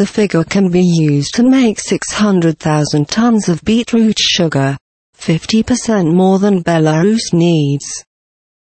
The figure can be used to make 600,000 tons of beetroot sugar, 50% more than Belarus needs.